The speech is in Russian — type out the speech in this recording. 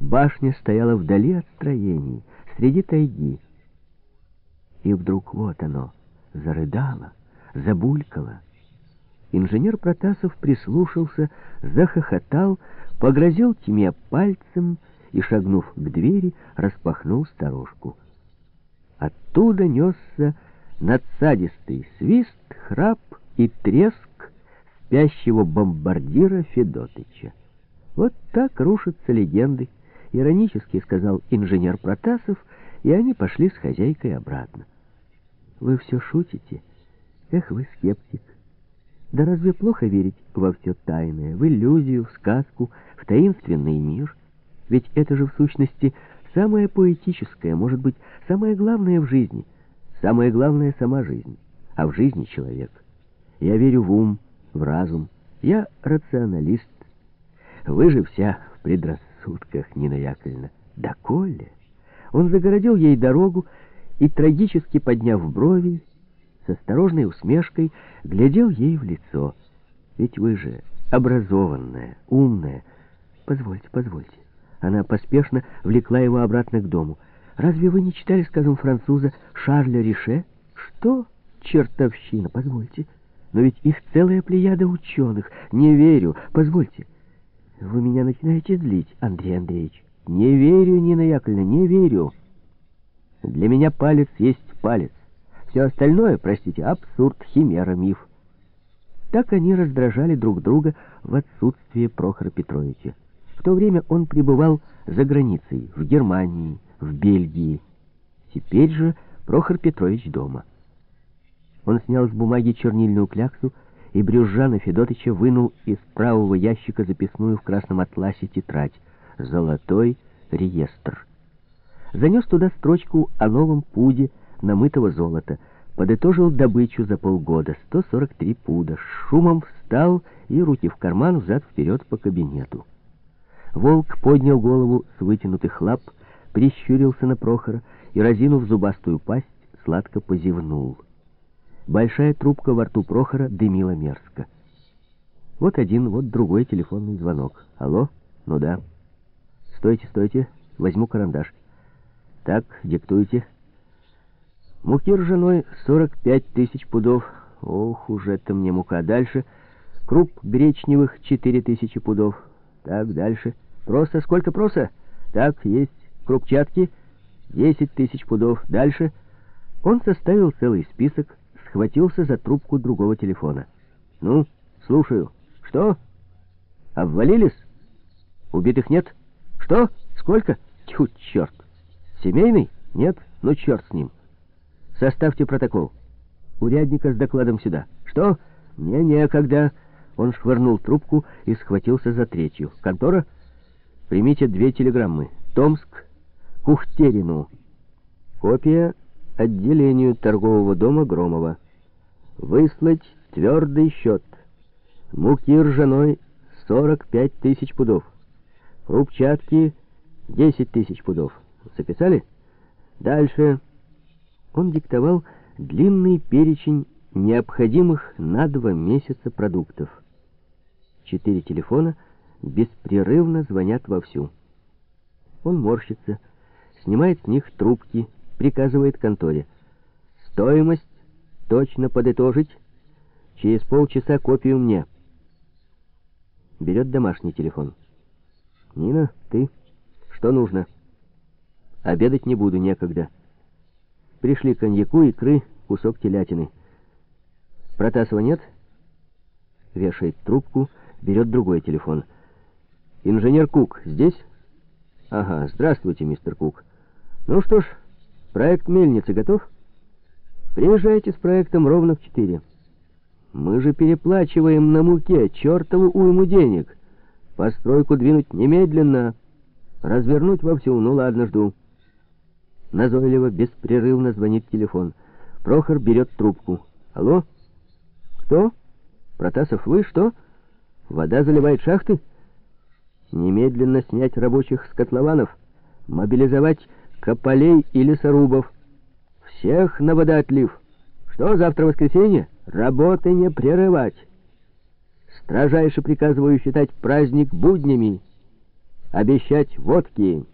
Башня стояла вдали от строений, среди тайги. И вдруг вот оно, зарыдало, забулькало. Инженер Протасов прислушался, захохотал, погрозил тьме пальцем и, шагнув к двери, распахнул сторожку. Оттуда несся надсадистый свист, храп и треск спящего бомбардира Федотыча. Вот так рушатся легенды, иронически сказал инженер Протасов, и они пошли с хозяйкой обратно. Вы все шутите? Эх, вы скептик. Да разве плохо верить во все тайное, в иллюзию, в сказку, в таинственный мир? Ведь это же в сущности самое поэтическое, может быть, самое главное в жизни. Самое главное — сама жизнь, а в жизни человек. Я верю в ум, в разум. Я рационалист. Вы же вся в предрассудках, Нина Яковлевна. Да Коля! Он загородил ей дорогу и, трагически подняв брови, с осторожной усмешкой глядел ей в лицо. Ведь вы же образованная, умная. Позвольте, позвольте. Она поспешно влекла его обратно к дому. Разве вы не читали, скажем, француза Шарля Рише? Что? Чертовщина, позвольте. Но ведь их целая плеяда ученых. Не верю. Позвольте. Вы меня начинаете злить, Андрей Андреевич. Не верю, Нина Яковлевна, не верю. Для меня палец есть палец. Все остальное, простите, абсурд, химера, миф. Так они раздражали друг друга в отсутствие Прохора Петровича. В то время он пребывал за границей, в Германии, в Бельгии. Теперь же Прохор Петрович дома. Он снял с бумаги чернильную кляксу и, брюзжа на Федотыча, вынул из правого ящика записную в красном атласе тетрадь «Золотой реестр». Занес туда строчку о новом пуде намытого золота, подытожил добычу за полгода, 143 пуда, шумом встал и, руки в карман, взад-вперед по кабинету. Волк поднял голову с вытянутых лап, прищурился на Прохора и, разинув зубастую пасть, сладко позевнул. Большая трубка во рту Прохора дымила мерзко. Вот один, вот другой телефонный звонок. Алло? Ну да. Стойте, стойте, возьму карандаш. Так, диктуйте. Муки ржаной 45 тысяч пудов. Ох, уже это мне мука. Дальше. Круп гречневых 4 тысячи пудов. Так, дальше. Просто сколько просто? Так, есть. Крупчатки 10 тысяч пудов. Дальше. Он составил целый список, схватился за трубку другого телефона. Ну, слушаю. Что? Обвалились? Убитых нет? Что? Сколько? Тьфу, черт. Семейный? Нет? Ну, черт с ним. Составьте протокол. Урядника с докладом сюда. Что? Мне некогда. Он швырнул трубку и схватился за третью. Контора? Примите две телеграммы. Томск, Кухтерину. Копия отделению торгового дома Громова. Выслать твердый счет. Муки ржаной 45 тысяч пудов. Крупчатки 10 тысяч пудов. Записали? Дальше... Он диктовал длинный перечень необходимых на два месяца продуктов. Четыре телефона беспрерывно звонят вовсю. Он морщится, снимает с них трубки, приказывает конторе. Стоимость точно подытожить. Через полчаса копию мне. Берет домашний телефон. Нина, ты? Что нужно? Обедать не буду, некогда. Пришли коньяку, икры, кусок телятины. Протасова нет? Вешает трубку, берет другой телефон. Инженер Кук здесь? Ага, здравствуйте, мистер Кук. Ну что ж, проект мельницы готов? Приезжайте с проектом ровно в четыре. Мы же переплачиваем на муке чертову уйму денег. Постройку двинуть немедленно. Развернуть вовсю, ну ладно, жду. Назойливо, беспрерывно звонит телефон. Прохор берет трубку. «Алло? Кто? Протасов, вы что? Вода заливает шахты? Немедленно снять рабочих с котлованов, мобилизовать кополей и лесорубов. Всех на водоотлив. Что, завтра воскресенье? Работы не прерывать. Строжайше приказываю считать праздник буднями. обещать водки.